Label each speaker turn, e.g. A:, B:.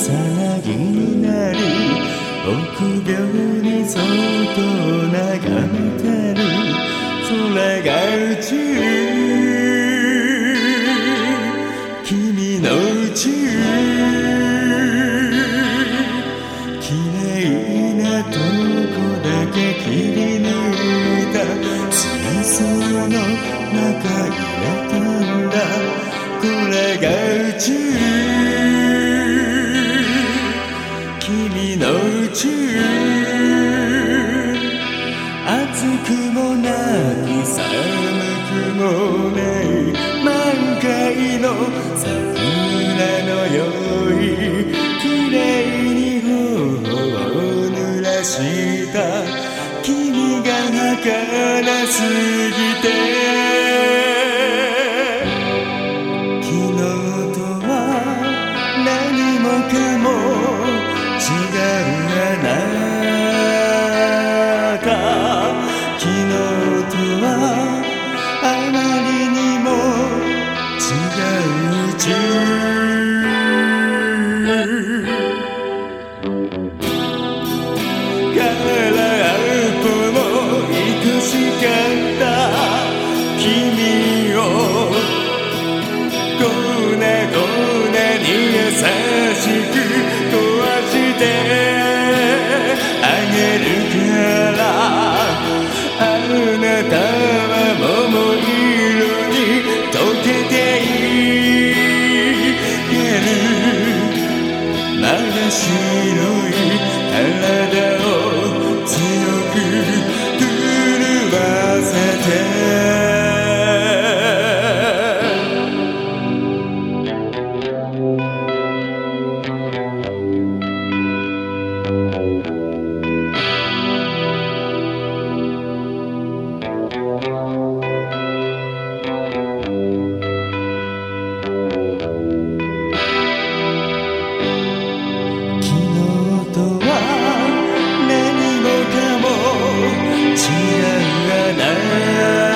A: さなぎになり臆病に相当こだけ切り抜いた水槽の中入れたんだこれが宇宙。君の宇宙。暑くもなく寒くもない満開の桜のように綺麗に頬を濡らした。が儚すぎて。昨日とは何もかも違うあなた昨日とはあまりにも違う宇宙しかった君をこんなこんなに優しく壊してあげるからあなた learn.